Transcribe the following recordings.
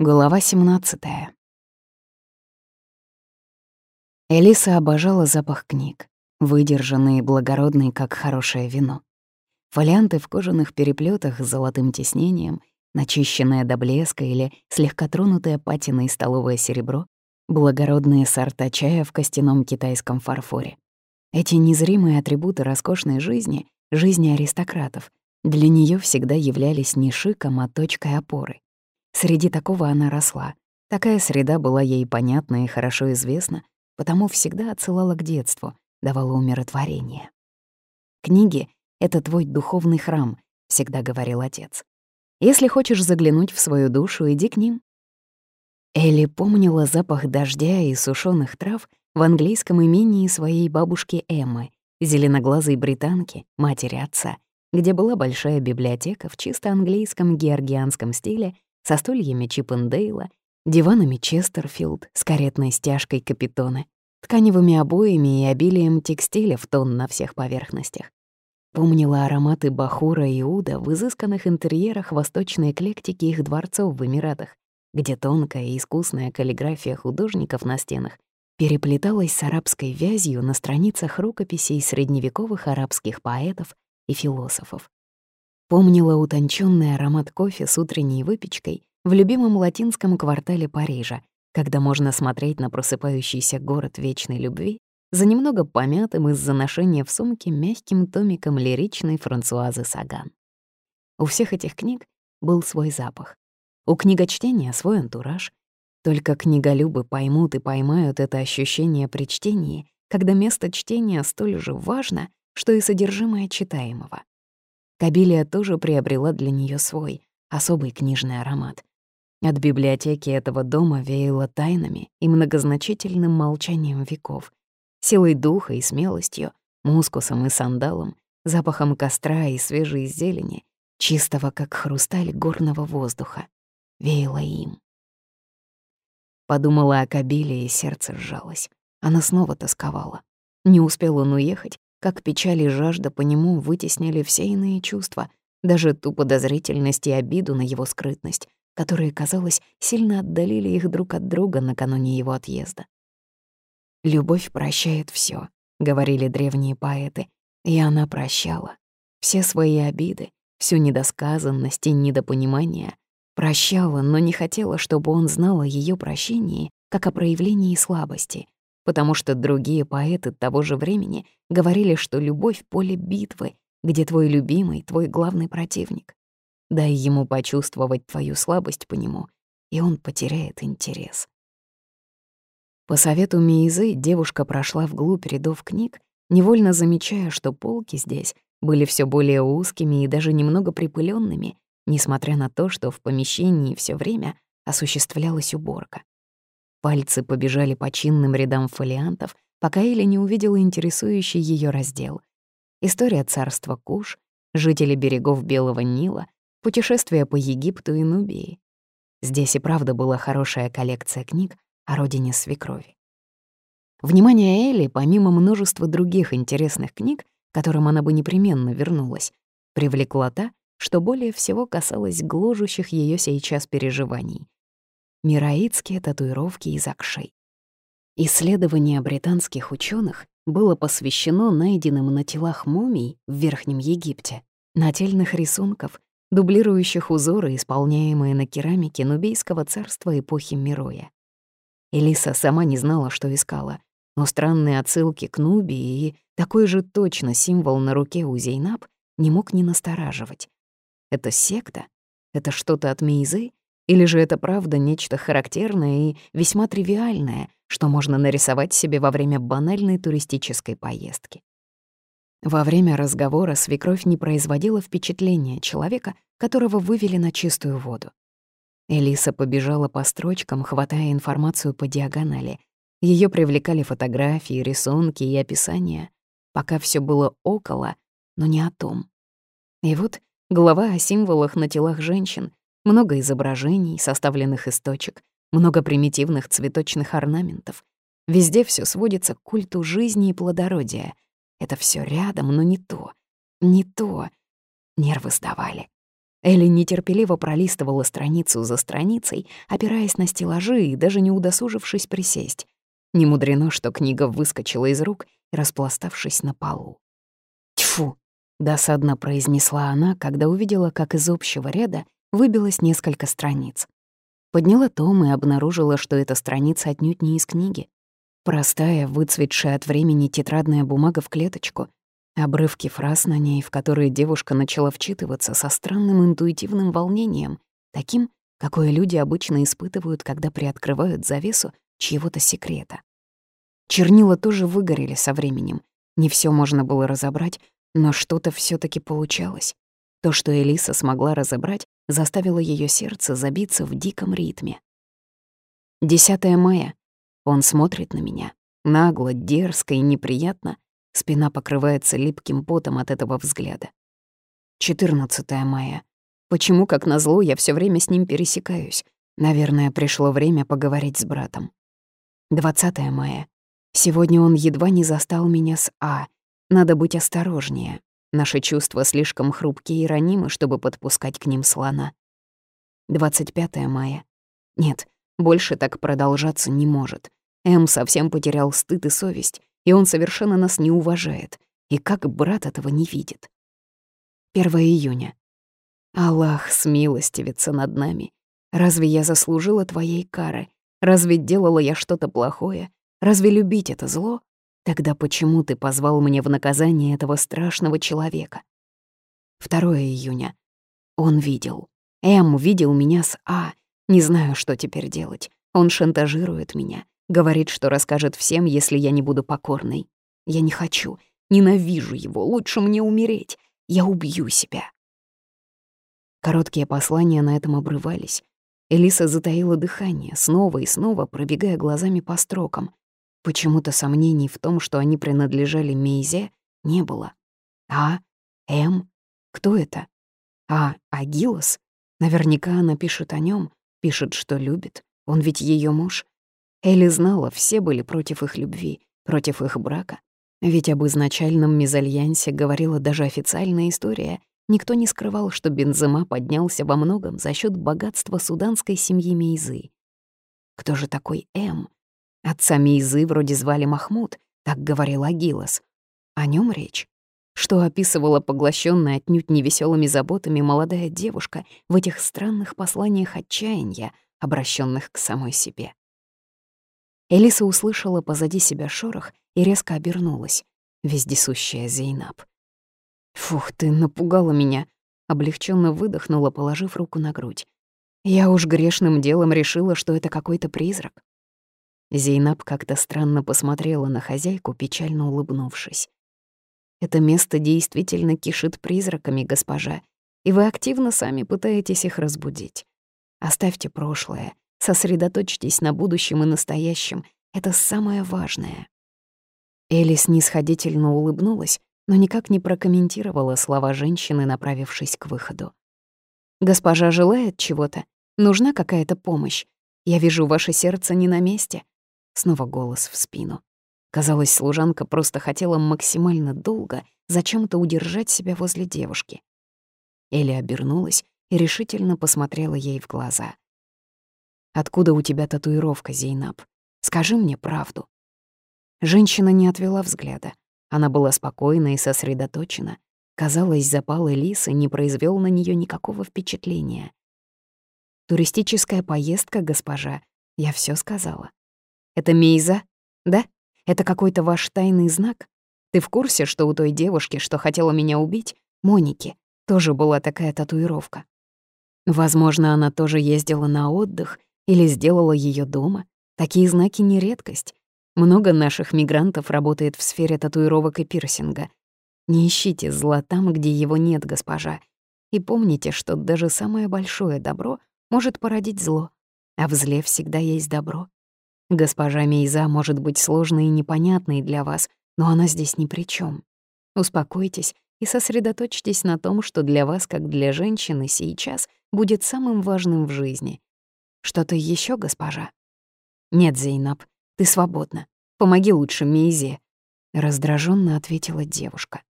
Глава 17. Элиса обожала запах книг, выдержанный и благородный, как хорошее вино. Фолианты в кожаных переплетах с золотым тиснением, начищенное до блеска или слегка тронутое патиной столовое серебро, благородные сорта чая в костяном китайском фарфоре. Эти незримые атрибуты роскошной жизни, жизни аристократов, для нее всегда являлись не шиком, а точкой опоры. Среди такого она росла. Такая среда была ей понятна и хорошо известна, потому всегда отсылала к детству, давала умиротворение. «Книги — это твой духовный храм», — всегда говорил отец. «Если хочешь заглянуть в свою душу, иди к ним». Элли помнила запах дождя и сушеных трав в английском имении своей бабушки Эммы, зеленоглазой британки, матери отца, где была большая библиотека в чисто английском георгианском стиле со стульями Чиппендейла, диванами Честерфилд с каретной стяжкой капитоны, тканевыми обоями и обилием текстиля в тон на всех поверхностях. Помнила ароматы бахура и уда в изысканных интерьерах восточной эклектики их дворцов в Эмиратах, где тонкая и искусная каллиграфия художников на стенах переплеталась с арабской вязью на страницах рукописей средневековых арабских поэтов и философов. Помнила утонченный аромат кофе с утренней выпечкой в любимом латинском квартале Парижа, когда можно смотреть на просыпающийся город вечной любви за немного помятым из-за ношения в сумке мягким томиком лиричной Франсуазы Саган. У всех этих книг был свой запах. У книгочтения свой антураж. Только книголюбы поймут и поймают это ощущение при чтении, когда место чтения столь же важно, что и содержимое читаемого. Кабилия тоже приобрела для нее свой, особый книжный аромат. От библиотеки этого дома веяло тайнами и многозначительным молчанием веков, силой духа и смелостью, мускусом и сандалом, запахом костра и свежей зелени, чистого, как хрусталь горного воздуха. Веяло им. Подумала о Кабиле, и сердце сжалось. Она снова тосковала. Не успел он уехать, как печаль и жажда по нему вытеснили все иные чувства, даже ту подозрительность и обиду на его скрытность, которые, казалось, сильно отдалили их друг от друга накануне его отъезда. «Любовь прощает все, говорили древние поэты, и она прощала. Все свои обиды, всю недосказанность и недопонимание прощала, но не хотела, чтобы он знал о ее прощении как о проявлении слабости, потому что другие поэты того же времени говорили, что любовь — поле битвы, где твой любимый — твой главный противник. Дай ему почувствовать твою слабость по нему, и он потеряет интерес. По совету Миизы девушка прошла вглубь рядов книг, невольно замечая, что полки здесь были все более узкими и даже немного припыленными, несмотря на то, что в помещении все время осуществлялась уборка. Пальцы побежали по чинным рядам фолиантов, пока Эля не увидела интересующий ее раздел. История царства Куш, жители берегов Белого Нила, путешествия по Египту и Нубии. Здесь и правда была хорошая коллекция книг о родине свекрови. Внимание Элли, помимо множества других интересных книг, к которым она бы непременно вернулась, привлекла та, что более всего касалось гложущих ее сейчас переживаний мираитские татуировки из акшей. Исследование британских ученых было посвящено найденным на телах мумий в Верхнем Египте, нательных рисунков, дублирующих узоры, исполняемые на керамике Нубийского царства эпохи Мироя. Элиса сама не знала, что искала, но странные отсылки к Нубии и такой же точно символ на руке у Зейнаб не мог не настораживать. Это секта? Это что-то от Мейзы? Или же это правда нечто характерное и весьма тривиальное, что можно нарисовать себе во время банальной туристической поездки? Во время разговора свекровь не производила впечатления человека, которого вывели на чистую воду. Элиса побежала по строчкам, хватая информацию по диагонали. Ее привлекали фотографии, рисунки и описания. Пока все было около, но не о том. И вот глава о символах на телах женщин, много изображений, составленных из точек, много примитивных цветочных орнаментов. Везде все сводится к культу жизни и плодородия. Это все рядом, но не то. Не то. Нервы сдавали. Элли нетерпеливо пролистывала страницу за страницей, опираясь на стеллажи и даже не удосужившись присесть. Не мудрено, что книга выскочила из рук, распластавшись на полу. «Тьфу!» — досадно произнесла она, когда увидела, как из общего ряда выбилось несколько страниц. Подняла том и обнаружила, что эта страница отнюдь не из книги. Простая, выцветшая от времени тетрадная бумага в клеточку, обрывки фраз на ней, в которые девушка начала вчитываться со странным интуитивным волнением, таким, какое люди обычно испытывают, когда приоткрывают завесу чьего-то секрета. Чернила тоже выгорели со временем. Не все можно было разобрать, но что-то все таки получалось. То, что Элиса смогла разобрать, заставило ее сердце забиться в диком ритме. 10 мая. Он смотрит на меня. Нагло, дерзко и неприятно. Спина покрывается липким потом от этого взгляда. 14 мая. Почему, как назло, я все время с ним пересекаюсь? Наверное, пришло время поговорить с братом. 20 мая. Сегодня он едва не застал меня с А. Надо быть осторожнее. Наши чувства слишком хрупкие и ранимы, чтобы подпускать к ним слона. 25 мая. Нет, больше так продолжаться не может. М совсем потерял стыд и совесть, и он совершенно нас не уважает. И как брат этого не видит. 1 июня. Аллах смилостивится над нами. Разве я заслужила твоей кары? Разве делала я что-то плохое? Разве любить это зло? Тогда почему ты позвал мне в наказание этого страшного человека? 2 июня. Он видел. М видел меня с А. Не знаю, что теперь делать. Он шантажирует меня. Говорит, что расскажет всем, если я не буду покорной. Я не хочу. Ненавижу его. Лучше мне умереть. Я убью себя. Короткие послания на этом обрывались. Элиса затаила дыхание, снова и снова пробегая глазами по строкам. Почему-то сомнений в том, что они принадлежали Мейзе, не было. А? М? Кто это? А, Агилос? Наверняка она пишет о нем, пишет, что любит. Он ведь ее муж. Элли знала, все были против их любви, против их брака. Ведь об изначальном мезальянсе говорила даже официальная история, Никто не скрывал, что Бензема поднялся во многом за счет богатства суданской семьи Мейзы. Кто же такой М? Отца Мейзы вроде звали Махмуд, так говорил Агилос. О нем речь. Что описывала поглощенная отнюдь невеселыми заботами молодая девушка в этих странных посланиях отчаяния, обращенных к самой себе. Элиса услышала позади себя шорох и резко обернулась. Вездесущая Зейнаб. «Фух, ты напугала меня», — облегченно выдохнула, положив руку на грудь. «Я уж грешным делом решила, что это какой-то призрак». Зейнаб как-то странно посмотрела на хозяйку, печально улыбнувшись. «Это место действительно кишит призраками, госпожа, и вы активно сами пытаетесь их разбудить. Оставьте прошлое, сосредоточьтесь на будущем и настоящем, это самое важное». Элис снисходительно улыбнулась, но никак не прокомментировала слова женщины, направившись к выходу. «Госпожа желает чего-то? Нужна какая-то помощь? Я вижу, ваше сердце не на месте». Снова голос в спину. Казалось, служанка просто хотела максимально долго зачем-то удержать себя возле девушки. Элли обернулась и решительно посмотрела ей в глаза. «Откуда у тебя татуировка, Зейнаб? Скажи мне правду». Женщина не отвела взгляда. Она была спокойна и сосредоточена. Казалось, запал Элисы не произвел на нее никакого впечатления. «Туристическая поездка, госпожа, я все сказала. Это Мейза, да? Это какой-то ваш тайный знак? Ты в курсе, что у той девушки, что хотела меня убить, Моники, тоже была такая татуировка? Возможно, она тоже ездила на отдых или сделала ее дома. Такие знаки не редкость. Много наших мигрантов работает в сфере татуировок и пирсинга. Не ищите зла там, где его нет, госпожа. И помните, что даже самое большое добро может породить зло, а в зле всегда есть добро. Госпожа Мейза может быть сложной и непонятной для вас, но она здесь ни при чем. Успокойтесь и сосредоточьтесь на том, что для вас, как для женщины, сейчас будет самым важным в жизни. Что-то еще, госпожа? Нет, Зейнаб, ты свободна. Помоги лучше Мейзе», — раздраженно ответила девушка.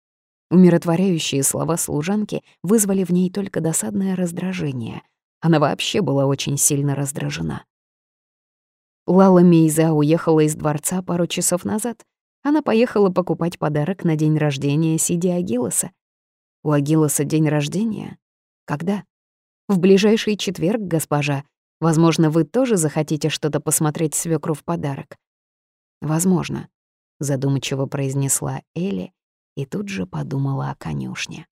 Умиротворяющие слова служанки вызвали в ней только досадное раздражение. Она вообще была очень сильно раздражена. Лала Мейза уехала из дворца пару часов назад. Она поехала покупать подарок на день рождения Сиди Агилоса. У Агилоса день рождения? Когда? В ближайший четверг, госпожа. Возможно, вы тоже захотите что-то посмотреть свекру в подарок. Возможно, задумчиво произнесла Элли и тут же подумала о конюшне.